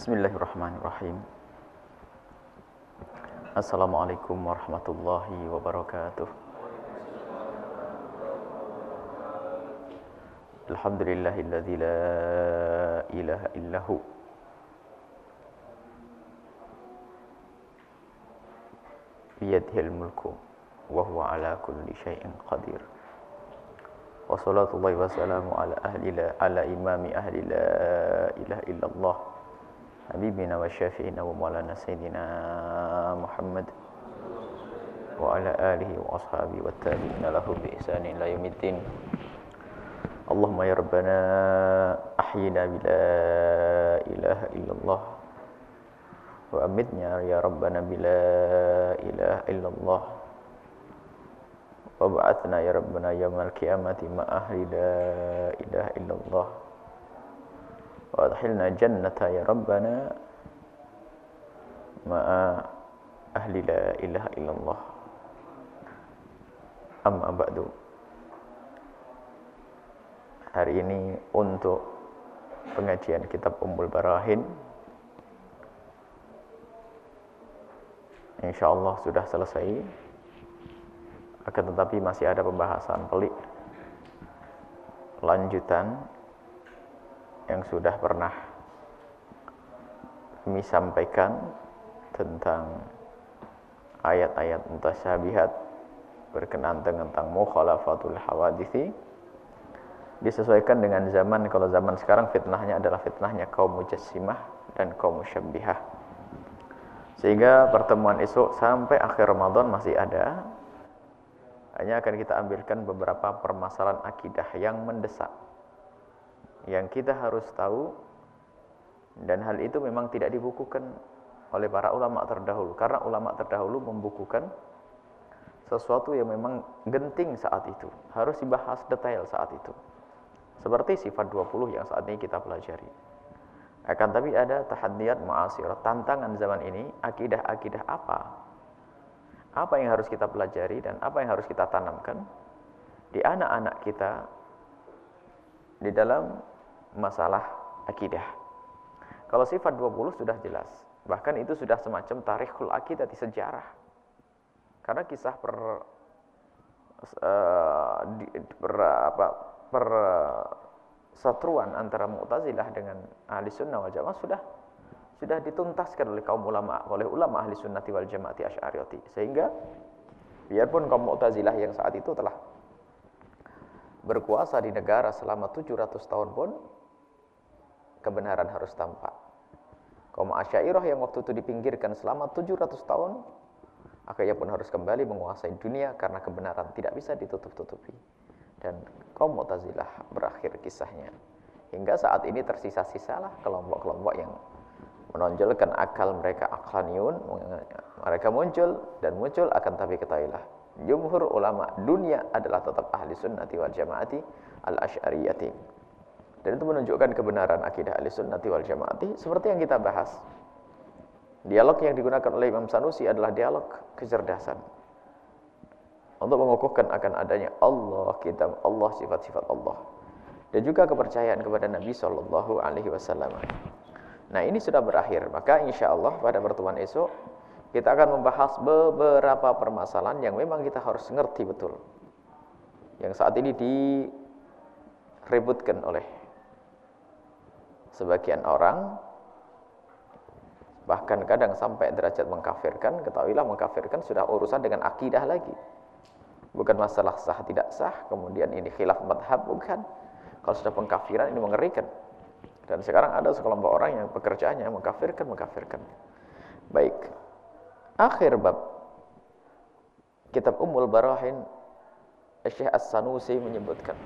بسم الله الرحمن الرحيم السلام عليكم ورحمة الله وبركاته الحمد لله الذي لا إله إلا هو بيده الملك وهو على كل شيء قدير وصلاة الله وسلامه على أهل على إمام أهل لا إله إلا الله حبيبنا وشافينا ومولانا سيدنا محمد وعلى آله وأصحابه والتابعين له بإحسان إلى يوم الدين. اللهم يا ربنا أحينا بلا إله إلا الله وأمتنا يا ربنا بلا إله إلا الله وابعثنا يا ربنا يوم القيامة مع أهل لا إله إلا الله. وادخلنا جنة يا ربنا مع أهل لا إله إلا الله أما بعد hari ini untuk pengajian kitab Ummul Barahin Insya Allah sudah selesai akan tetapi masih ada pembahasan pelik lanjutan yang sudah pernah kami sampaikan tentang ayat-ayat mutasyabihat berkenaan tentang mukhalafatul hawadithi disesuaikan dengan zaman. Kalau zaman sekarang fitnahnya adalah fitnahnya kaum mujassimah dan kaum musyabbihah. Sehingga pertemuan esok sampai akhir Ramadan masih ada. Hanya akan kita ambilkan beberapa permasalahan akidah yang mendesak yang kita harus tahu dan hal itu memang tidak dibukukan oleh para ulama terdahulu. Karena ulama terdahulu membukukan sesuatu yang memang genting saat itu. Harus dibahas detail saat itu. Seperti sifat 20 yang saat ini kita pelajari. Akan tapi ada tahadiyat mu'asirah tantangan zaman ini akidah-akidah apa? Apa yang harus kita pelajari dan apa yang harus kita tanamkan di anak-anak kita di dalam masalah akidah. Kalau sifat 20 sudah jelas. Bahkan itu sudah semacam tarikhul akidah di sejarah. Karena kisah per, uh, per, apa, per satruan antara Mu'tazilah dengan Ahli Sunnah wal Jamaah sudah sudah dituntaskan oleh kaum ulama, oleh ulama Ahli Sunnah wal Jamaah Asy'ariyati. Sehingga biarpun kaum Mu'tazilah yang saat itu telah berkuasa di negara selama 700 tahun pun kebenaran harus tampak. Kaum Asy'ariyah yang waktu itu dipinggirkan selama 700 tahun akhirnya pun harus kembali menguasai dunia karena kebenaran tidak bisa ditutup-tutupi. Dan kaum Mu'tazilah berakhir kisahnya. Hingga saat ini tersisa-sisalah kelompok-kelompok yang menonjolkan akal mereka aklaniun, mereka muncul dan muncul akan tapi ketahuilah jumhur ulama dunia adalah tetap ahli sunnati wal jamaati al ashariyati dan itu menunjukkan kebenaran akidah ahli sunnati wal jamaati seperti yang kita bahas. Dialog yang digunakan oleh Imam Sanusi adalah dialog kecerdasan. Untuk mengukuhkan akan adanya Allah, kitab Allah, sifat-sifat Allah. Dan juga kepercayaan kepada Nabi Shallallahu Alaihi Wasallam. Nah ini sudah berakhir. Maka insya Allah pada pertemuan esok kita akan membahas beberapa permasalahan yang memang kita harus ngerti betul. Yang saat ini diributkan oleh sebagian orang bahkan kadang sampai derajat mengkafirkan ketahuilah mengkafirkan sudah urusan dengan akidah lagi. Bukan masalah sah tidak sah kemudian ini khilaf madhab bukan. Kalau sudah pengkafiran ini mengerikan. Dan sekarang ada sekelompok orang yang pekerjaannya mengkafirkan mengkafirkan. Baik. Akhir bab. Kitab Ummul Barahin Syekh As-Sanusi menyebutkan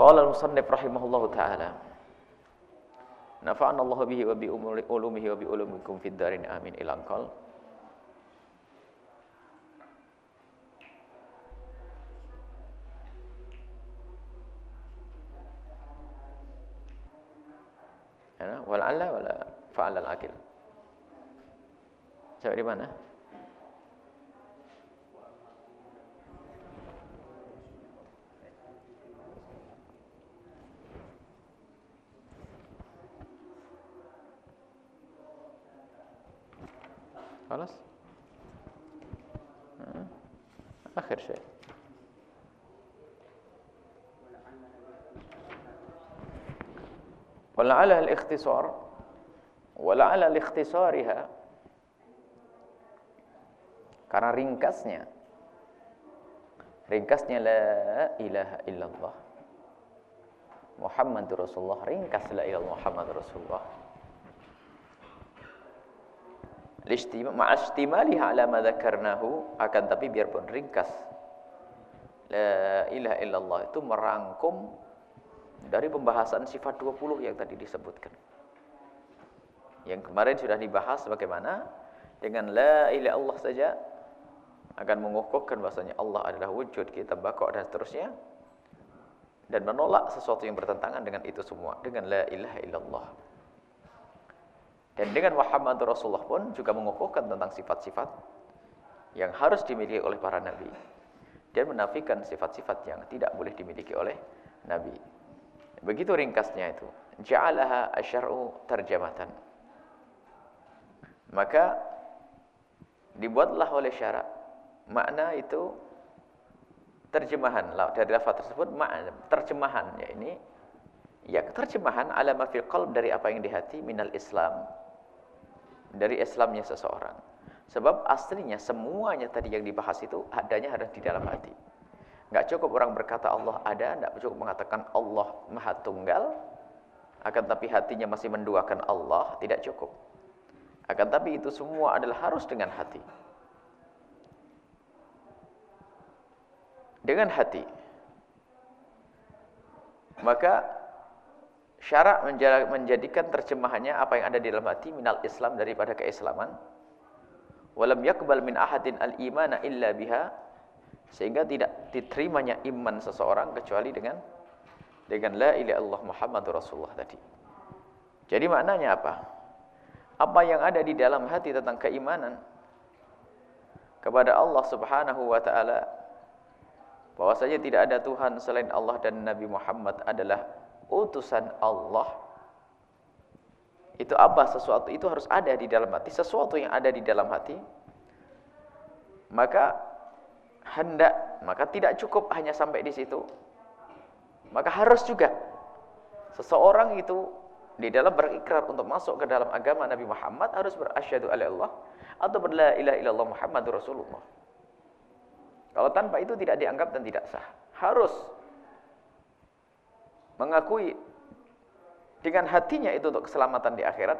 Qala al-musannif rahimahullahu taala Nafa'ana Allah bihi wa bi ulumihi wa bi ulumikum fid darin amin ilang qal Ya, wal alla wala fa'al al-akil. Coba di mana? خلاص آخر شيء ولعل الاختصار ولعل الاختصارها karena ringkasnya ringkasnya la ilaha illallah Muhammadur Rasulullah ringkas la ilaha Muhammad Rasulullah ma'astimaliha ala ma dzakarnahu akan tapi biarpun ringkas la ilaha illallah itu merangkum dari pembahasan sifat 20 yang tadi disebutkan. Yang kemarin sudah dibahas bagaimana dengan la ilaha Allah saja akan mengukuhkan bahasanya Allah adalah wujud kita bakok dan seterusnya dan menolak sesuatu yang bertentangan dengan itu semua dengan la ilaha illallah. Dan dengan Muhammad Rasulullah pun juga mengukuhkan tentang sifat-sifat yang harus dimiliki oleh para nabi dan menafikan sifat-sifat yang tidak boleh dimiliki oleh nabi. Begitu ringkasnya itu. Ja'alaha asyar'u terjematan. Maka dibuatlah oleh syarak makna itu terjemahan dari lafaz tersebut makna terjemahan ya ini ya terjemahan alama fil qalb dari apa yang di hati minal Islam dari Islamnya seseorang. Sebab aslinya semuanya tadi yang dibahas itu adanya ada di dalam hati. Enggak cukup orang berkata Allah ada, enggak cukup mengatakan Allah Maha Tunggal, akan tapi hatinya masih menduakan Allah, tidak cukup. Akan tapi itu semua adalah harus dengan hati. Dengan hati. Maka syarak menjadikan terjemahannya apa yang ada di dalam hati minal Islam daripada keislaman walam yakbal min ahadin al imana illa biha sehingga tidak diterimanya iman seseorang kecuali dengan dengan la ilaha illallah Muhammadur Rasulullah tadi. Jadi maknanya apa? Apa yang ada di dalam hati tentang keimanan kepada Allah Subhanahu wa taala bahwasanya tidak ada Tuhan selain Allah dan Nabi Muhammad adalah utusan Allah itu apa? Sesuatu itu harus ada di dalam hati. Sesuatu yang ada di dalam hati maka hendak maka tidak cukup hanya sampai di situ. Maka harus juga seseorang itu di dalam berikrar untuk masuk ke dalam agama Nabi Muhammad harus berasyhadu Allah atau berla ilaha illallah Muhammadur Rasulullah. Kalau tanpa itu tidak dianggap dan tidak sah. Harus mengakui dengan hatinya itu untuk keselamatan di akhirat,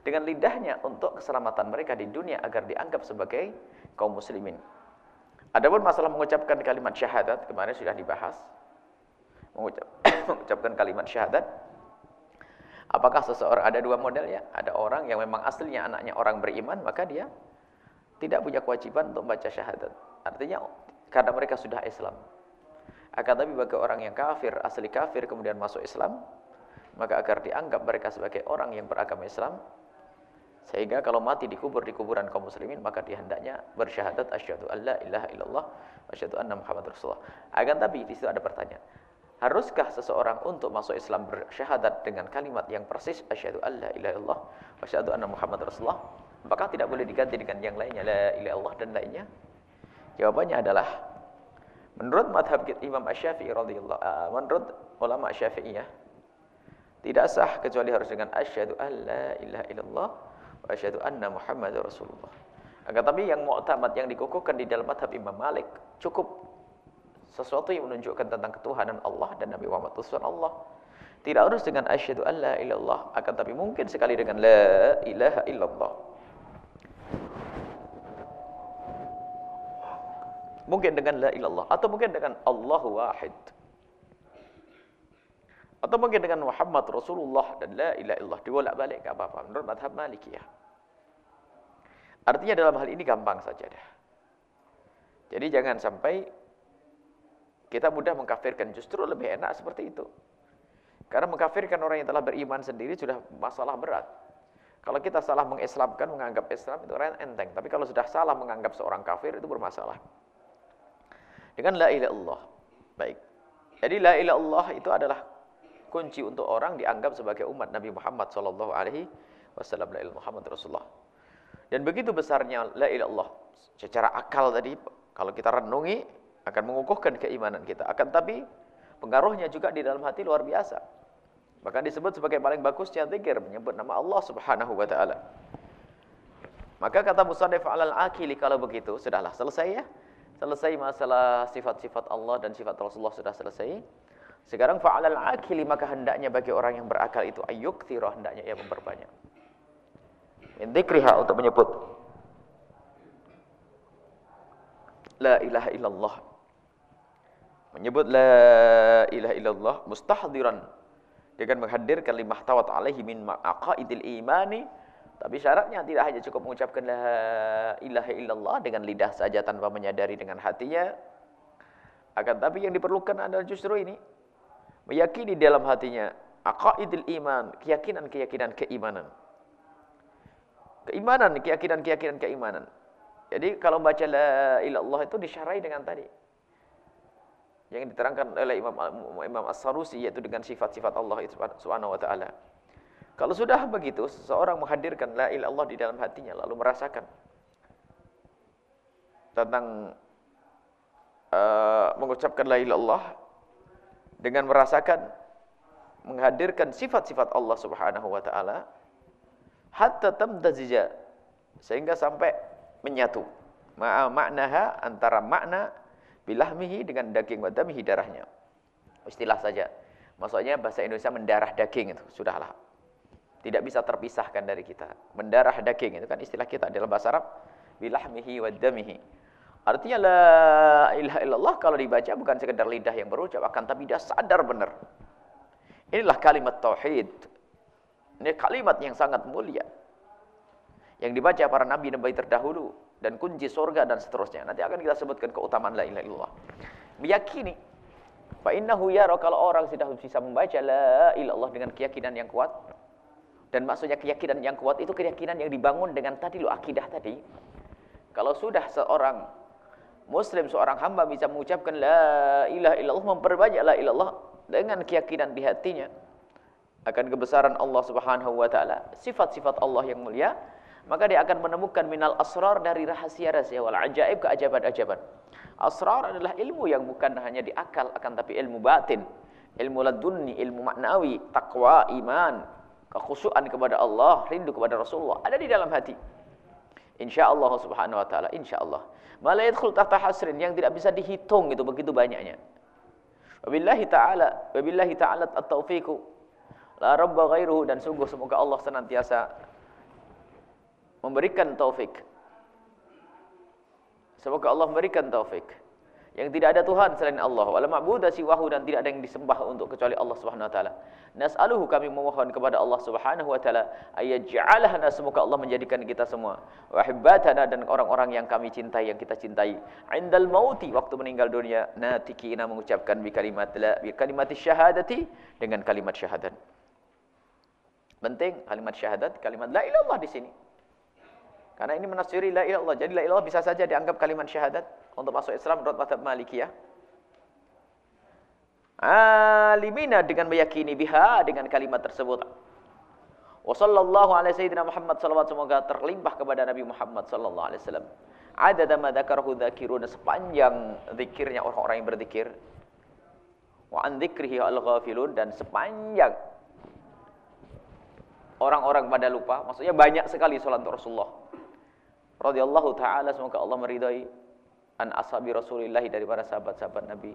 dengan lidahnya untuk keselamatan mereka di dunia agar dianggap sebagai kaum muslimin. Adapun masalah mengucapkan kalimat syahadat kemarin sudah dibahas. Mengucap, mengucapkan kalimat syahadat Apakah seseorang ada dua model ya? Ada orang yang memang aslinya anaknya orang beriman, maka dia tidak punya kewajiban untuk membaca syahadat. Artinya karena mereka sudah Islam. Akan tapi bagi orang yang kafir, asli kafir kemudian masuk Islam, maka agar dianggap mereka sebagai orang yang beragama Islam, sehingga kalau mati dikubur di kuburan kaum muslimin, maka dia hendaknya bersyahadat asyhadu alla ilaha illallah asyhadu anna Muhammad Rasulullah. Akan tapi di situ ada pertanyaan. Haruskah seseorang untuk masuk Islam bersyahadat dengan kalimat yang persis asyhadu alla ilaha illallah asyhadu anna Muhammad Rasulullah? Apakah tidak boleh diganti dengan yang lainnya la ilaha illallah dan lainnya? Jawabannya adalah Menurut madhab Imam Asy-Syafi'i radhiyallahu uh, menurut ulama Syafi'iyah tidak sah kecuali harus dengan asyhadu alla ilaha illallah wa asyhadu anna Muhammadar Rasulullah. Akan tapi yang mu'tamad yang dikukuhkan di dalam madhab Imam Malik cukup sesuatu yang menunjukkan tentang ketuhanan Allah dan Nabi Muhammad Rasulullah Allah. Tidak harus dengan asyhadu alla illallah, akan tapi mungkin sekali dengan la ilaha illallah. Mungkin dengan la ilallah atau mungkin dengan Allahu wahid. Atau mungkin dengan Muhammad Rasulullah dan la ilaha illallah dibolak-balik enggak apa-apa menurut mazhab Malikiyah. Artinya dalam hal ini gampang saja dah. Jadi jangan sampai kita mudah mengkafirkan, justru lebih enak seperti itu. Karena mengkafirkan orang yang telah beriman sendiri sudah masalah berat. Kalau kita salah mengislamkan, menganggap Islam itu enteng. Tapi kalau sudah salah menganggap seorang kafir itu bermasalah dengan la ilaha illallah. Baik. Jadi la ilaha illallah itu adalah kunci untuk orang dianggap sebagai umat Nabi Muhammad sallallahu alaihi wasallam la Muhammad Rasulullah. Dan begitu besarnya la ilallah. Secara akal tadi, kalau kita renungi, akan mengukuhkan keimanan kita. Akan tapi, pengaruhnya juga di dalam hati luar biasa. Bahkan disebut sebagai paling bagusnya zikir, menyebut nama Allah subhanahu wa ta'ala. Maka kata Musadif alal akili, kalau begitu, sudahlah selesai ya. Selesai masalah sifat-sifat Allah dan sifat Rasulullah sudah selesai. Sekarang fa'alal akili, maka hendaknya bagi orang yang berakal itu ayyuk tirah, hendaknya ia memperbanyak. Min untuk menyebut La ilaha illallah. Menyebut La ilaha illallah mustahdiran. Dengan menghadirkan lima tawat alaihi min ma'aqaidil imani. Tapi syaratnya tidak hanya cukup mengucapkan La ilaha illallah dengan lidah saja tanpa menyadari dengan hatinya. Akan tapi yang diperlukan adalah justru ini. Meyakini dalam hatinya. Aqaidil iman. Keyakinan-keyakinan keimanan. Keimanan, keyakinan-keyakinan keimanan. Jadi kalau baca la ilallah itu disyarai dengan tadi. Yang diterangkan oleh Imam Imam As-Sarusi yaitu dengan sifat-sifat Allah Subhanahu wa taala. Kalau sudah begitu, seseorang menghadirkan la ilallah di dalam hatinya lalu merasakan tentang uh, mengucapkan la ilallah dengan merasakan menghadirkan sifat-sifat Allah Subhanahu wa taala hatta tamtazija sehingga sampai menyatu. Ma'a maknaha antara makna bilahmihi dengan daging wa damihi darahnya. Istilah saja. Maksudnya bahasa Indonesia mendarah daging itu. Sudahlah tidak bisa terpisahkan dari kita mendarah daging itu kan istilah kita dalam bahasa Arab bilahmihi wa damihi artinya la ilaha illallah kalau dibaca bukan sekedar lidah yang berucap akan tapi dia sadar benar inilah kalimat tauhid ini kalimat yang sangat mulia. Yang dibaca para nabi nabi terdahulu dan kunci surga dan seterusnya. Nanti akan kita sebutkan keutamaan la ilaha illallah. Meyakini fa innahu yara kalau orang sudah bisa membaca la ilallah dengan keyakinan yang kuat dan maksudnya keyakinan yang kuat itu keyakinan yang dibangun dengan tadi lo akidah tadi. Kalau sudah seorang muslim seorang hamba bisa mengucapkan la ilaha illallah memperbanyak la ilallah dengan keyakinan di hatinya akan kebesaran Allah Subhanahu wa taala, sifat-sifat Allah yang mulia, maka dia akan menemukan minal asrar dari rahasia-rahasia wal ajaib keajaban-ajaban. Asrar adalah ilmu yang bukan hanya di akal akan tapi ilmu batin, ilmu ladunni, ilmu maknawi, takwa, iman, kekhusyuan kepada Allah, rindu kepada Rasulullah ada di dalam hati. Insyaallah Subhanahu wa taala, insyaallah. Mala yadkhul tahta hasrin yang tidak bisa dihitung itu begitu banyaknya. Wabillahi taala, wabillahi taala at-taufiqu La rabba ghairuhu dan sungguh semoga Allah senantiasa memberikan taufik. Semoga Allah memberikan taufik. Yang tidak ada Tuhan selain Allah. Wala ma'budah siwahu dan tidak ada yang disembah untuk kecuali Allah Subhanahu wa taala. Nas'aluhu kami memohon kepada Allah Subhanahu wa taala ayaj'alana semoga Allah menjadikan kita semua wahibbatana dan orang-orang yang kami cintai yang kita cintai. Indal mauti waktu meninggal dunia natikina mengucapkan bi kalimat la bi kalimat syahadati dengan kalimat syahadat. Penting kalimat syahadat, kalimat la ilallah di sini. Karena ini menafsiri la ilallah. Jadi la ilallah bisa saja dianggap kalimat syahadat untuk masuk Islam menurut mazhab Malikiyah. Alimina dengan meyakini biha dengan kalimat tersebut. Wa sallallahu alaihi sayyidina Muhammad sallallahu semoga terlimpah kepada Nabi Muhammad sallallahu alaihi wasallam. Adada ma dzakarahu dzakirun sepanjang zikirnya orang-orang yang berzikir. Wa an dzikrihi al-ghafilun dan sepanjang orang-orang pada lupa. Maksudnya banyak sekali salat Rasulullah. Radhiyallahu taala semoga Allah meridai an ashabi Rasulillah dari para sahabat-sahabat Nabi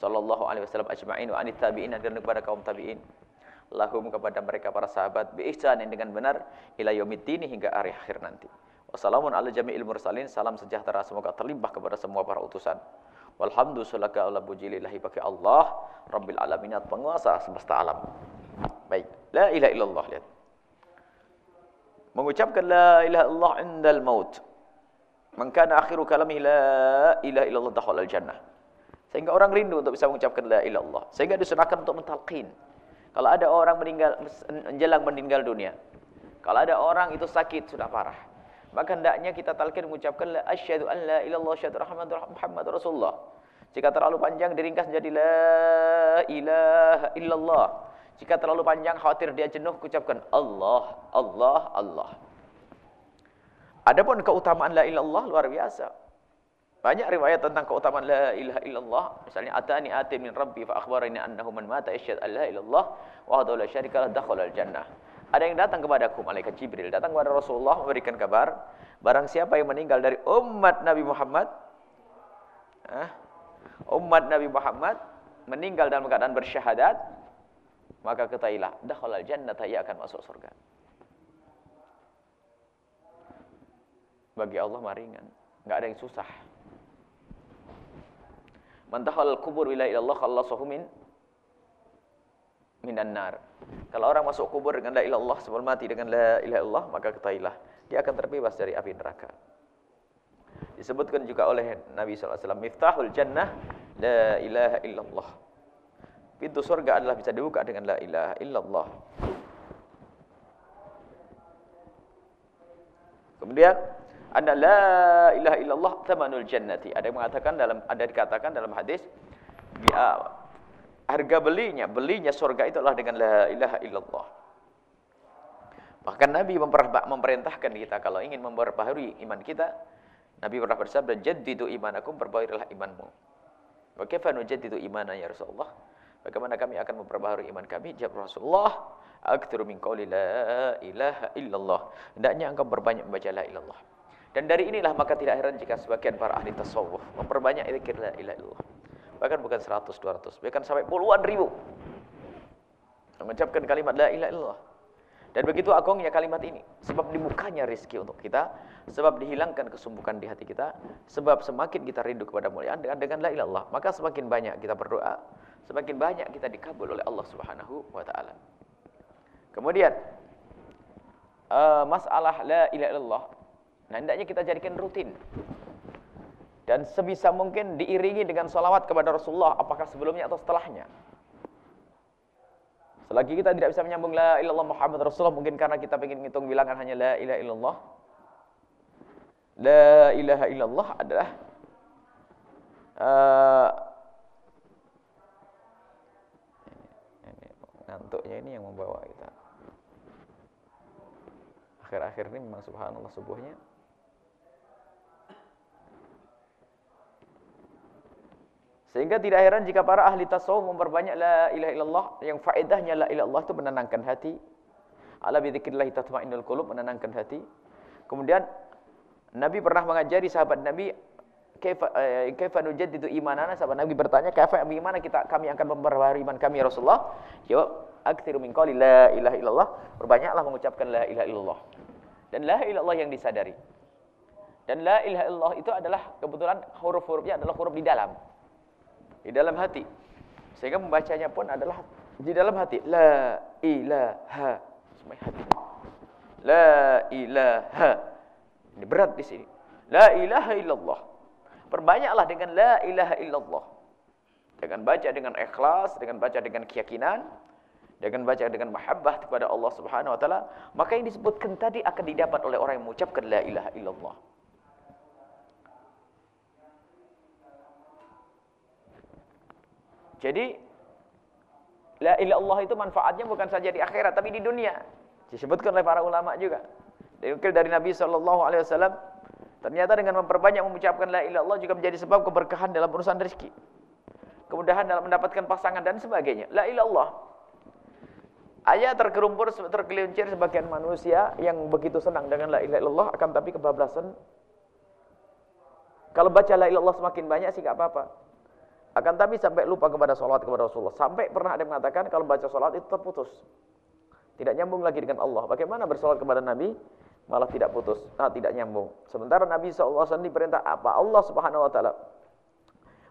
sallallahu alaihi wasallam ajma'in wa anit tabi'in dan kepada kaum tabi'in. Lahum kepada mereka para sahabat bi ihsanin dengan benar ila yaumiddin hingga hari akhir nanti. Wassalamun ala jami'il mursalin. Salam sejahtera semoga terlimpah kepada semua para utusan. Walhamdulillah ala bujilillahi bagi Allah Rabbil alaminat penguasa semesta alam. Baik. La ilaha illallah. Lihat. Mengucapkan la ilaha illallah indal maut. Man kana akhiru kalami la ilaha illallah dakhala al-jannah. Sehingga orang rindu untuk bisa mengucapkan la ilaha illallah. Sehingga disunahkan untuk mentalqin. Kalau ada orang meninggal menjelang meninggal dunia. Kalau ada orang itu sakit sudah parah. Maka hendaknya kita talqin mengucapkan la asyhadu an la ilaha illallah asyhadu Muhammad Rasulullah. Jika terlalu panjang diringkas menjadi la ilaha illallah. Jika terlalu panjang khawatir dia jenuh ucapkan Allah, Allah, Allah. Adapun keutamaan la ilallah luar biasa. Banyak riwayat tentang keutamaan la ilaha illallah. Misalnya atani ati min rabbi fa akhbarani annahu man mata yashhad an la ilallah wa hadahu la syarika lah dakhala al jannah. Ada yang datang kepadaku malaikat Jibril datang kepada Rasulullah memberikan kabar barang siapa yang meninggal dari umat Nabi Muhammad eh, umat Nabi Muhammad meninggal dalam keadaan bersyahadat maka ketahuilah dakhala al jannah ia akan masuk surga. Bagi Allah maringan. Enggak ada yang susah. Man al kubur ila ilallah khallasahu min minan nar. Kalau orang masuk kubur dengan la ilallah sebelum mati dengan la ilaha illallah maka ketahuilah dia akan terbebas dari api neraka. Disebutkan juga oleh Nabi SAW Miftahul jannah La ilaha illallah Pintu surga adalah bisa dibuka dengan La ilaha illallah Kemudian ada la ilaha illallah tamanul jannati. Ada yang mengatakan dalam ada dikatakan dalam hadis ya, harga belinya, belinya surga itu adalah dengan la ilaha illallah. Bahkan Nabi memerintahkan kita kalau ingin memperbaharui iman kita, Nabi pernah bersabda, "Jaddidu imanakum, perbaharilah imanmu." Kaifa nujaddidu imana ya Rasulullah? Bagaimana kami akan memperbaharui iman kami? Jawab Rasulullah, "Aktsiru min qawli la ilaha illallah." Hendaknya engkau berbanyak membaca la ilallah. Dan dari inilah maka tidak heran jika sebagian para ahli tasawuf memperbanyak zikir la ilaha illallah. Bahkan bukan 100, 200, bahkan sampai puluhan ribu. Mengucapkan kalimat la ilaha illallah. Dan begitu agungnya kalimat ini. Sebab dibukanya rizki untuk kita. Sebab dihilangkan kesumbukan di hati kita. Sebab semakin kita rindu kepada muliaan dengan, dengan la ilallah. Maka semakin banyak kita berdoa. Semakin banyak kita dikabul oleh Allah subhanahu wa ta'ala. Kemudian. Uh, masalah la ilaha illallah Nah, hendaknya kita jadikan rutin. Dan sebisa mungkin diiringi dengan salawat kepada Rasulullah, apakah sebelumnya atau setelahnya. Selagi kita tidak bisa menyambung la ilallah Muhammad Rasulullah, mungkin karena kita ingin ngitung bilangan hanya la ilaha illallah. La ilaha illallah adalah uh, ngantuknya ini yang membawa kita. Akhir-akhir ini memang subhanallah subuhnya Sehingga tidak heran jika para ahli tasawuf memperbanyak la ilaha illallah yang faedahnya la ilaha illallah itu menenangkan hati. Ala bi dzikrillah tatma'innul qulub menenangkan hati. Kemudian Nabi pernah mengajari sahabat Nabi kaifa eh, kaifa imanana sahabat Nabi bertanya kaifa bagaimana kita kami akan memperbaharui iman kami ya Rasulullah? Jawab aktsiru min qali la ilaha illallah. Perbanyaklah mengucapkan la ilaha illallah. Dan la ilaha illallah yang disadari. Dan la ilaha illallah itu adalah kebetulan huruf-hurufnya adalah huruf di dalam di dalam hati. Sehingga membacanya pun adalah di dalam hati. La ilaha. Semua hati. La ilaha. Ini berat di sini. La ilaha illallah. Perbanyaklah dengan la ilaha illallah. Dengan baca dengan ikhlas, dengan baca dengan keyakinan, dengan baca dengan mahabbah kepada Allah Subhanahu wa taala, maka yang disebutkan tadi akan didapat oleh orang yang mengucapkan la ilaha illallah. Jadi la ilaha Allah itu manfaatnya bukan saja di akhirat tapi di dunia. Disebutkan oleh para ulama juga. Diukil dari Nabi sallallahu alaihi wasallam ternyata dengan memperbanyak mengucapkan la ilaha Allah juga menjadi sebab keberkahan dalam urusan rezeki. Kemudahan dalam mendapatkan pasangan dan sebagainya. La ilaha Allah. Ayat terkerumpur tergelincir sebagian manusia yang begitu senang dengan la ilaha illallah akan tapi kebablasan. Kalau baca la ilaha illallah semakin banyak sih enggak apa-apa. Akan tapi sampai lupa kepada sholat kepada Rasulullah. Sampai pernah ada yang mengatakan kalau baca sholat itu terputus. Tidak nyambung lagi dengan Allah. Bagaimana bersolat kepada Nabi? Malah tidak putus. Nah, tidak nyambung. Sementara Nabi SAW diperintah apa? Allah Subhanahu Wa Taala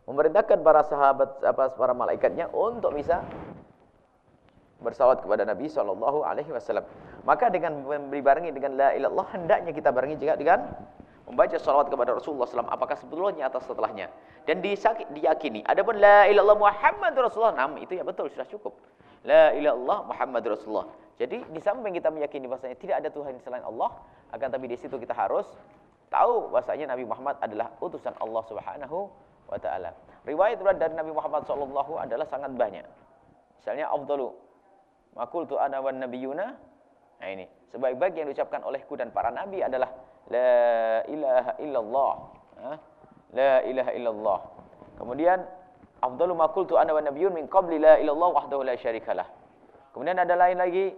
memerintahkan para sahabat, apa para malaikatnya untuk bisa bersalawat kepada Nabi Wasallam. Maka dengan memberi barengi dengan la ilallah hendaknya kita barengi juga dengan membaca salawat kepada Rasulullah SAW apakah sebelumnya atau setelahnya? Dan diyakini adapun la ilallah Muhammad Rasulullah nam itu ya betul sudah cukup. La ilallah Muhammad Rasulullah. Jadi di samping kita meyakini bahasanya tidak ada Tuhan selain Allah akan tapi di situ kita harus tahu bahasanya Nabi Muhammad adalah utusan Allah Subhanahu wa taala. Riwayat dari Nabi Muhammad sallallahu adalah sangat banyak. Misalnya afdalu tu ana wan nabiyuna Nah ini, sebaik-baik yang diucapkan olehku dan para nabi adalah la ilaha illallah. La ilaha illallah. Kemudian afdalu ma qultu ana wa nabiyyun min qabli la ilallah wahdahu la syarikalah. Kemudian ada lain lagi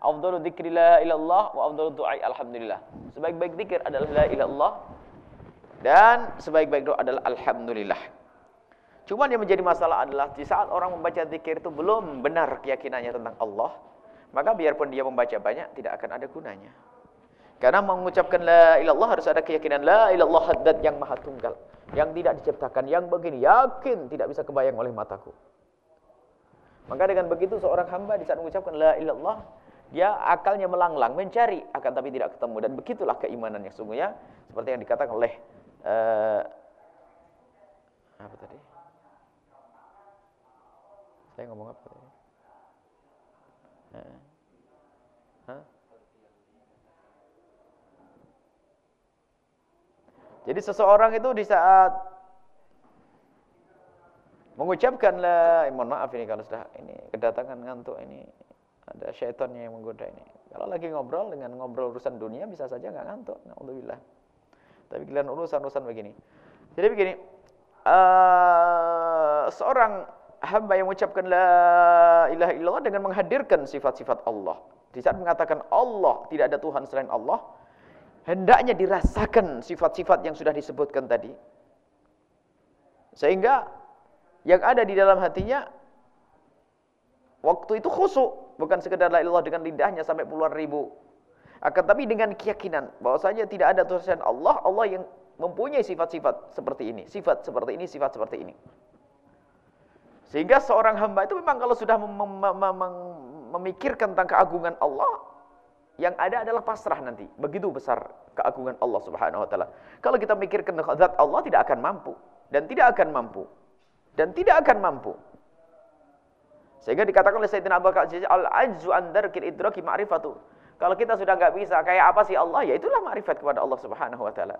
afdalu dzikri la ilallah wa afdalu du'a alhamdulillah. Sebaik-baik zikir adalah la ilallah dan sebaik-baik doa adalah alhamdulillah. Cuma yang menjadi masalah adalah di saat orang membaca zikir itu belum benar keyakinannya tentang Allah, maka biarpun dia membaca banyak tidak akan ada gunanya. Karena mengucapkan la ilallah harus ada keyakinan la ilallah haddad yang maha tunggal, yang tidak diciptakan, yang begini yakin tidak bisa kebayang oleh mataku. Maka dengan begitu seorang hamba di saat mengucapkan la ilallah, dia akalnya melanglang mencari akan tapi tidak ketemu dan begitulah keimanan yang sungguhnya seperti yang dikatakan oleh uh, apa tadi? Saya ngomong apa tadi? Jadi seseorang itu di saat mengucapkan la, eh, mohon maaf ini kalau sudah ini kedatangan ngantuk ini ada syaitannya yang menggoda ini. Kalau lagi ngobrol dengan ngobrol urusan dunia bisa saja nggak ngantuk. Alhamdulillah. Tapi kalian urusan-urusan begini. Jadi begini, uh, seorang hamba yang mengucapkan la ilaha illallah dengan menghadirkan sifat-sifat Allah. Di saat mengatakan Allah, tidak ada Tuhan selain Allah, hendaknya dirasakan sifat-sifat yang sudah disebutkan tadi. Sehingga yang ada di dalam hatinya waktu itu khusyuk, bukan sekedar la ilallah dengan lidahnya sampai puluhan ribu. Akan tapi dengan keyakinan bahwasanya tidak ada Tuhan selain Allah, Allah yang mempunyai sifat-sifat seperti ini, sifat seperti ini, sifat seperti ini. Sehingga seorang hamba itu memang kalau sudah mem mem mem memikirkan tentang keagungan Allah, yang ada adalah pasrah nanti. Begitu besar keagungan Allah Subhanahu wa taala. Kalau kita mikirkan zat Allah tidak akan mampu dan tidak akan mampu dan tidak akan mampu. Sehingga dikatakan oleh Sayyidina Abu Bakar al-ajzu an darkil idraki ma'rifatu. Kalau kita sudah enggak bisa kayak apa sih Allah? Ya itulah ma'rifat kepada Allah Subhanahu wa taala.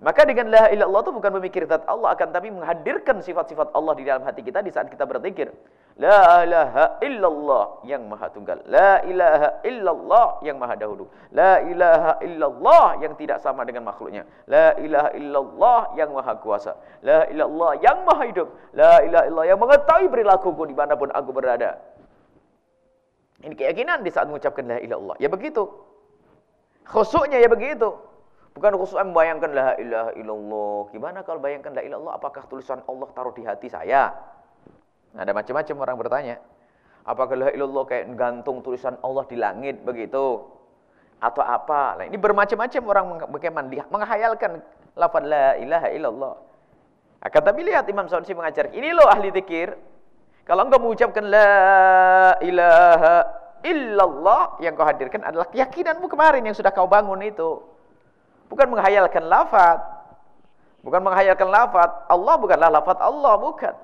Maka dengan la ilaha illallah itu bukan memikir zat Allah akan tapi menghadirkan sifat-sifat Allah di dalam hati kita di saat kita berzikir. La ilaha illallah yang maha tunggal. La ilaha illallah yang maha dahulu. La ilaha illallah yang tidak sama dengan makhluknya. La ilaha illallah yang maha kuasa. La ilaha illallah yang maha hidup. La ilaha illallah yang mengetahui perilakuku di mana pun aku berada. Ini keyakinan di saat mengucapkan la ilaha illallah. Ya begitu. Khusuknya ya begitu. Bukan khusus membayangkan la ilaha illallah. Gimana kalau bayangkan la ilaha illallah apakah tulisan Allah taruh di hati saya? Nah, ada macam-macam orang bertanya. Apakah la ilallah kayak gantung tulisan Allah di langit begitu? Atau apa? Nah, ini bermacam-macam orang bagaimana menghayalkan lafaz la ilaha illallah. Akan tapi lihat Imam Sanusi mengajar, ini loh ahli zikir. Kalau engkau mengucapkan la ilaha illallah yang kau hadirkan adalah keyakinanmu kemarin yang sudah kau bangun itu. Bukan menghayalkan lafaz. Bukan menghayalkan lafaz. Allah bukanlah lafaz Allah, bukan.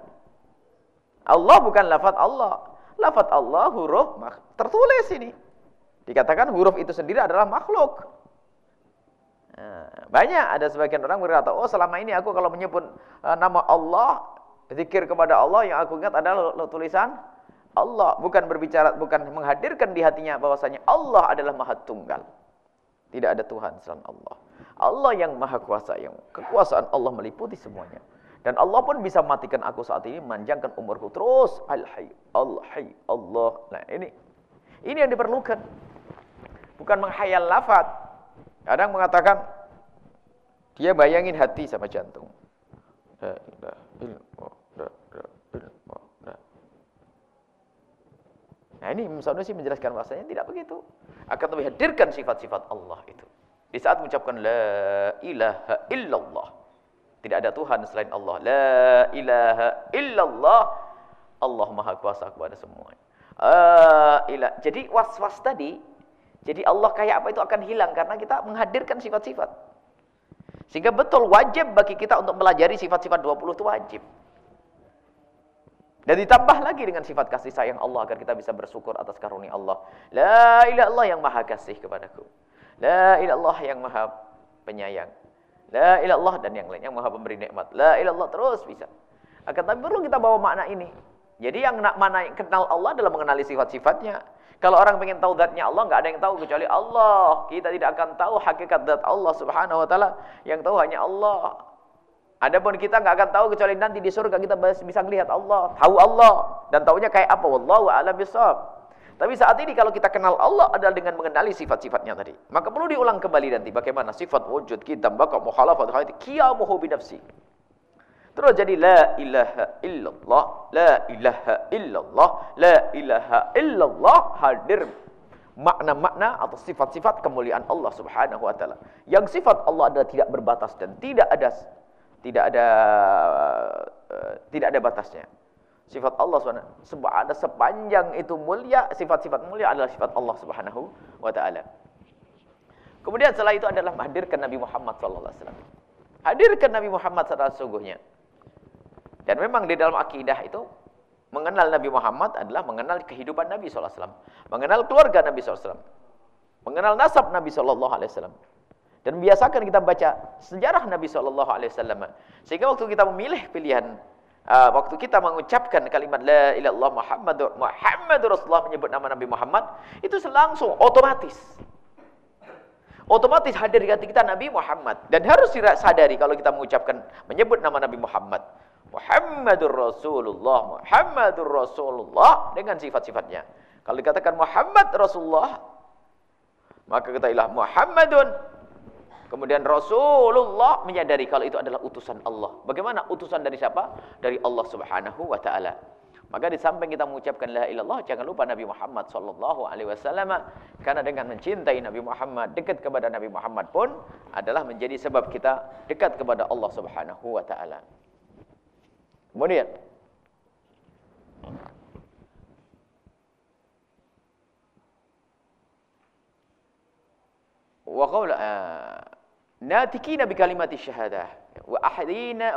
Allah bukan lafaz Allah. Lafaz Allah huruf tertulis ini. Dikatakan huruf itu sendiri adalah makhluk. Nah, banyak ada sebagian orang berkata, oh selama ini aku kalau menyebut uh, nama Allah, zikir kepada Allah yang aku ingat adalah tulisan Allah, bukan berbicara, bukan menghadirkan di hatinya bahwasanya Allah adalah Maha Tunggal. Tidak ada Tuhan selain Allah. Allah yang maha kuasa, yang kekuasaan Allah meliputi semuanya. Dan Allah pun bisa matikan aku saat ini, manjangkan umurku terus. Al-Hayy, Al-Hayy, Allah. Nah ini, ini yang diperlukan. Bukan menghayal lafad. Kadang mengatakan, dia bayangin hati sama jantung. Nah ini Imam Sanusi menjelaskan bahasanya tidak begitu. Akan lebih hadirkan sifat-sifat Allah itu. Di saat mengucapkan la ilaha illallah. Tidak ada Tuhan selain Allah. La ilaha illallah. Allah Maha Kuasa kepada semuanya. Uh. Jadi was-was tadi, jadi Allah kayak apa itu akan hilang karena kita menghadirkan sifat-sifat. Sehingga betul wajib bagi kita untuk melajari sifat-sifat 20 itu wajib. Dan ditambah lagi dengan sifat kasih sayang Allah agar kita bisa bersyukur atas karunia Allah. La ilaha illallah yang maha kasih kepadaku. La ilallah yang maha penyayang. La ilallah dan yang lain yang maha pemberi nikmat. La ilallah terus bisa. Akan tapi perlu kita bawa makna ini. Jadi yang nak mana kenal Allah adalah mengenali sifat-sifatnya. Kalau orang ingin tahu zatnya Allah, nggak ada yang tahu kecuali Allah. Kita tidak akan tahu hakikat zat Allah subhanahu wa ta'ala. Yang tahu hanya Allah. Adapun kita nggak akan tahu kecuali nanti di surga kita bisa melihat Allah, tahu Allah dan tahunya kayak apa. Wallahu a'lam bishawab. Tapi saat ini kalau kita kenal Allah adalah dengan mengenali sifat-sifatnya tadi. Maka perlu diulang kembali nanti bagaimana sifat wujud kita, baka mukhalafat khalid, qiyamuhu bi nafsi. Terus jadi la ilaha illallah, la ilaha illallah, la ilaha illallah hadir makna-makna atau sifat-sifat kemuliaan Allah Subhanahu wa taala. Yang sifat Allah adalah tidak berbatas dan tidak ada tidak ada uh, tidak ada batasnya. Sifat Allah SWT ada sepanjang itu mulia, sifat-sifat mulia adalah sifat Allah Subhanahu wa taala. Kemudian setelah itu adalah menghadirkan Nabi Muhammad sallallahu alaihi wasallam. Hadirkan Nabi Muhammad secara sungguhnya. Dan memang di dalam akidah itu mengenal Nabi Muhammad adalah mengenal kehidupan Nabi SAW. Mengenal keluarga Nabi SAW. Mengenal nasab Nabi SAW. Dan biasakan kita baca sejarah Nabi SAW. Sehingga waktu kita memilih pilihan, uh, waktu kita mengucapkan kalimat La ilallah Muhammadur, Muhammadur Rasulullah menyebut nama Nabi Muhammad, itu langsung otomatis. Otomatis hadir di hati kita Nabi Muhammad. Dan harus sadari kalau kita mengucapkan, menyebut nama Nabi Muhammad. Muhammadur Rasulullah, Muhammadur Rasulullah dengan sifat-sifatnya. Kalau dikatakan Muhammad Rasulullah, maka kita ilah Muhammadun. Kemudian Rasulullah menyadari kalau itu adalah utusan Allah. Bagaimana utusan dari siapa? Dari Allah Subhanahu wa taala. Maka di samping kita mengucapkan la ilallah, jangan lupa Nabi Muhammad sallallahu alaihi wasallam karena dengan mencintai Nabi Muhammad, dekat kepada Nabi Muhammad pun adalah menjadi sebab kita dekat kepada Allah Subhanahu wa taala. Kemudian wa qaul natikina bi kalimati syahadah wa ahdina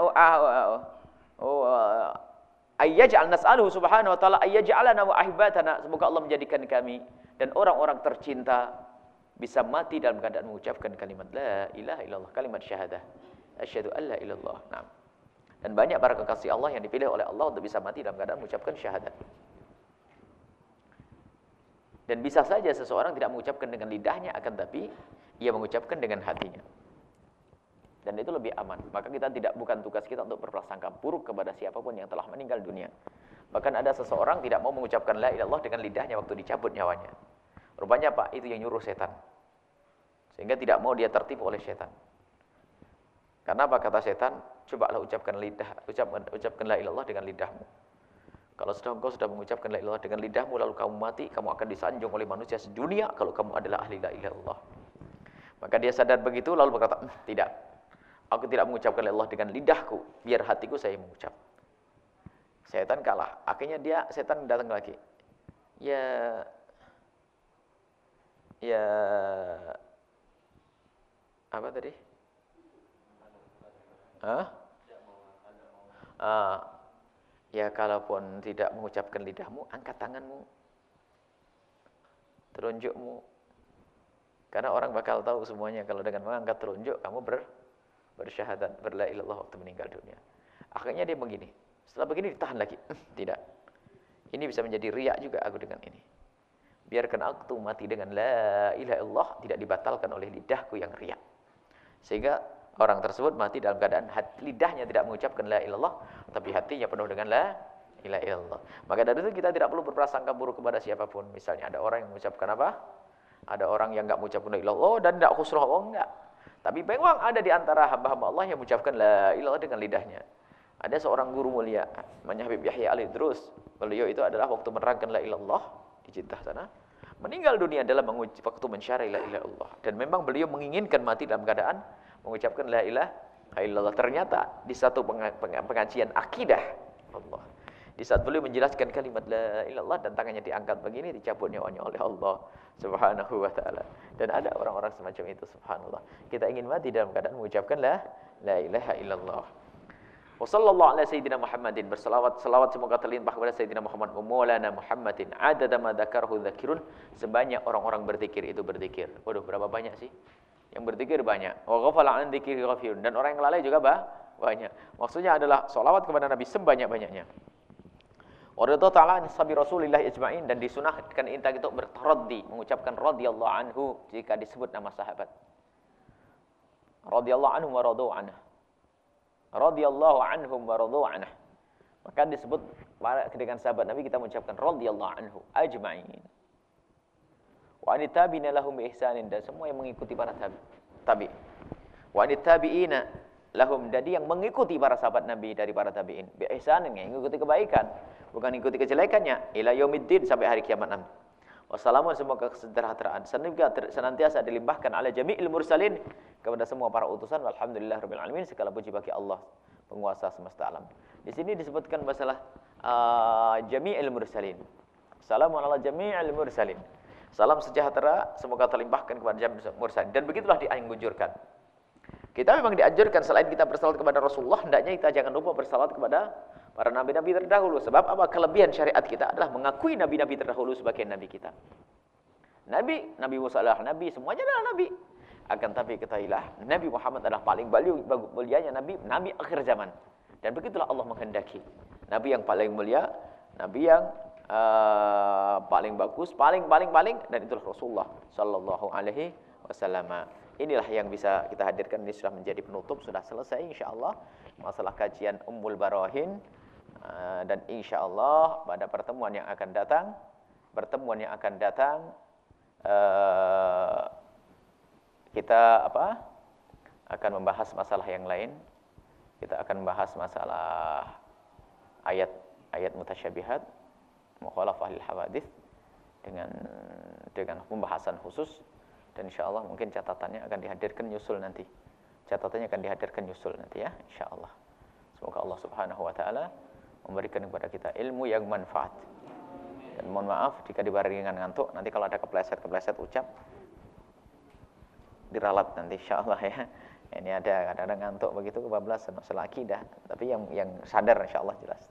ay yaj'al nas'aluhu subhanahu wa ta'ala ay yaj'alana wa ahbatana. Semoga Allah menjadikan kami dan orang-orang tercinta bisa mati dalam keadaan mengucapkan kalimat la ilaha illallah kalimat syahadah asyhadu an la ilallah nah dan banyak para kekasih Allah yang dipilih oleh Allah untuk bisa mati dalam keadaan mengucapkan syahadat. Dan bisa saja seseorang tidak mengucapkan dengan lidahnya, akan tapi ia mengucapkan dengan hatinya. Dan itu lebih aman. Maka kita tidak bukan tugas kita untuk berprasangka buruk kepada siapa pun yang telah meninggal dunia. Bahkan ada seseorang tidak mau mengucapkan la ilallah dengan lidahnya waktu dicabut nyawanya. Rupanya Pak, itu yang nyuruh setan. Sehingga tidak mau dia tertipu oleh setan. Karena apa kata setan? Cobalah ucapkan lidah, ucapkan ucapkan la ilallah dengan lidahmu. Kalau sudah engkau sudah mengucapkan la ilallah dengan lidahmu lalu kamu mati, kamu akan disanjung oleh manusia sedunia kalau kamu adalah ahli la ilallah. Maka dia sadar begitu lalu berkata, hm, "Tidak. Aku tidak mengucapkan la ilallah dengan lidahku, biar hatiku saya mengucap." Setan kalah. Akhirnya dia setan datang lagi. Ya ya apa tadi? Hah? Uh, ya kalaupun tidak mengucapkan lidahmu, angkat tanganmu. Telunjukmu. Karena orang bakal tahu semuanya kalau dengan mengangkat telunjuk kamu ber, bersyahadat berla ilallah waktu meninggal dunia. Akhirnya dia begini. Setelah begini ditahan lagi. Tidak. Ini bisa menjadi riak juga aku dengan ini. Biarkan aku mati dengan la ilaha illallah tidak dibatalkan oleh lidahku yang riak. Sehingga orang tersebut mati dalam keadaan hati, lidahnya tidak mengucapkan la ilallah tapi hatinya penuh dengan la ilaha illallah. Maka dari itu kita tidak perlu berprasangka buruk kepada siapa pun. Misalnya ada orang yang mengucapkan apa? Ada orang yang enggak mengucapkan la ilallah dan tidak khusrah oh enggak. Tapi memang ada di antara hamba-hamba Allah yang mengucapkan la ilallah dengan lidahnya. Ada seorang guru mulia, namanya Habib Yahya Ali Drus. Beliau itu adalah waktu menerangkan la ilallah di Jeddah sana. Meninggal dunia dalam waktu mensyarah la ilallah. Dan memang beliau menginginkan mati dalam keadaan mengucapkan la ilaha illallah. Ternyata di satu pengajian akidah Allah. Di saat beliau menjelaskan kalimat la ilallah dan tangannya diangkat begini dicabut nyawanya oleh Allah Subhanahu wa taala. Dan ada orang-orang semacam itu subhanallah. Kita ingin mati dalam keadaan mengucapkan la la ilaha illallah. Wa sallallahu ala sayyidina Muhammadin bersalawat salawat semoga terlimpah kepada sayyidina Muhammad wa maulana Muhammadin adada ma dzakarahu dzakirun sebanyak orang-orang berzikir itu berzikir. Waduh berapa banyak sih? Yang berzikir banyak. Wa ghafala an dzikri. Dan orang yang lalai juga bah, banyak. Maksudnya adalah solawat kepada Nabi sebanyak-banyaknya. Wa ta'ala an sabi Rasulillah ijma'in dan disunahkan inta itu bertaraddi mengucapkan radhiyallahu anhu jika disebut nama sahabat. Radhiyallahu anhu wa radu anhu. Radhiyallahu anhum wa radu anhu. Maka disebut dengan sahabat Nabi kita mengucapkan radhiyallahu anhu ajma'in. Wa anitabina lahum ihsanin dan semua yang mengikuti para tabi. tabi. Wa anitabiina lahum jadi yang mengikuti para sahabat Nabi dari para tabi'in bi ihsanin yang mengikuti kebaikan bukan ikuti kejelekannya ila yaumiddin sampai hari kiamat nanti. Wassalamu semoga kesejahteraan senantiasa dilimpahkan ala jami'il mursalin kepada semua para utusan walhamdulillah rabbil alamin segala puji bagi Allah penguasa semesta alam. Di sini disebutkan masalah uh, jami'il mursalin. Assalamu ala jami'il mursalin. Salam sejahtera semoga terlimpahkan kepada jami'il mursalin dan begitulah dianjurkan. Kita memang dianjurkan selain kita bersalat kepada Rasulullah hendaknya kita jangan lupa bersalat kepada para nabi-nabi terdahulu. Sebab apa? Kelebihan syariat kita adalah mengakui nabi-nabi terdahulu sebagai nabi kita. Nabi, Nabi Musa adalah nabi, semuanya adalah nabi. Akan tapi ketahuilah, Nabi Muhammad adalah paling mulianya nabi, nabi akhir zaman. Dan begitulah Allah menghendaki. Nabi yang paling mulia, nabi yang uh, paling bagus, paling paling paling dan itulah Rasulullah sallallahu alaihi wasallam. Inilah yang bisa kita hadirkan ini sudah menjadi penutup, sudah selesai insyaallah masalah kajian Ummul Barahin. Ah, dan insya Allah pada pertemuan yang akan datang, pertemuan yang akan datang, uh, kita apa? Akan membahas masalah yang lain. Kita akan membahas masalah ayat ayat mutasyabihat, mukhalafah lil hawadith dengan dengan pembahasan khusus dan insya Allah mungkin catatannya akan dihadirkan nyusul nanti. Catatannya akan dihadirkan nyusul nanti ya, insya Allah. Semoga Allah Subhanahu wa taala memberikan kepada kita ilmu yang manfaat. Dan mohon maaf jika dibarengi dengan ngantuk, nanti kalau ada kepleset-kepleset ucap diralat nanti insyaallah ya. Ini ada kadang-kadang ngantuk begitu kebablasan masalah akidah, tapi yang yang sadar insyaallah jelas.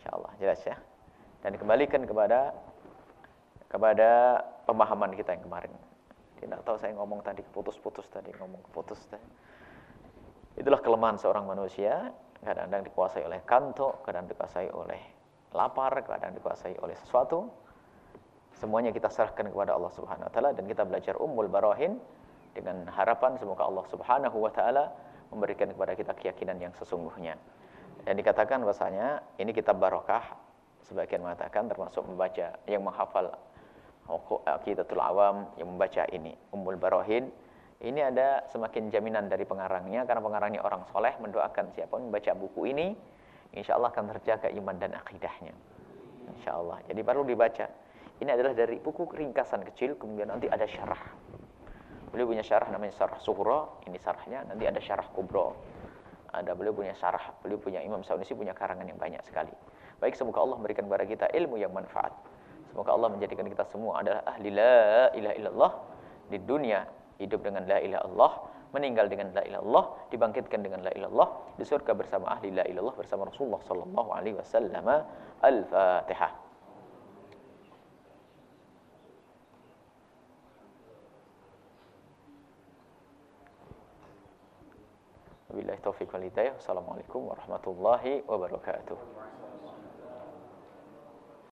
Insyaallah jelas ya. Dan dikembalikan kepada kepada pemahaman kita yang kemarin. Tidak tahu saya ngomong tadi putus-putus tadi ngomong putus tadi. Itulah kelemahan seorang manusia kadang-kadang dikuasai oleh kantuk, kadang dikuasai oleh lapar, kadang dikuasai oleh sesuatu. Semuanya kita serahkan kepada Allah Subhanahu wa taala dan kita belajar Ummul Barahin dengan harapan semoga Allah Subhanahu wa taala memberikan kepada kita keyakinan yang sesungguhnya. Dan dikatakan bahasanya ini kitab barokah sebagian mengatakan termasuk membaca yang menghafal Aqidatul Awam yang membaca ini Ummul Barahin ini ada semakin jaminan dari pengarangnya karena pengarangnya orang soleh mendoakan siapa membaca buku ini insya Allah akan terjaga iman dan akidahnya. Insya Allah jadi baru dibaca. Ini adalah dari buku ringkasan kecil kemudian nanti ada syarah. Beliau punya syarah namanya syarah suhro ini syarahnya. Nanti ada syarah kubro ada beliau punya syarah beliau punya Imam Saunisi punya karangan yang banyak sekali. Baik semoga Allah memberikan kepada kita ilmu yang manfaat. Semoga Allah menjadikan kita semua adalah ahli la ilaha illallah di dunia hidup dengan la ilaha Allah, meninggal dengan la ilaha Allah, dibangkitkan dengan la ilaha Allah, di surga bersama ahli la ilaha Allah bersama Rasulullah sallallahu alaihi wasallam. Al-Fatihah. Wabillahi taufiq wal hidayah. Assalamualaikum warahmatullahi wabarakatuh.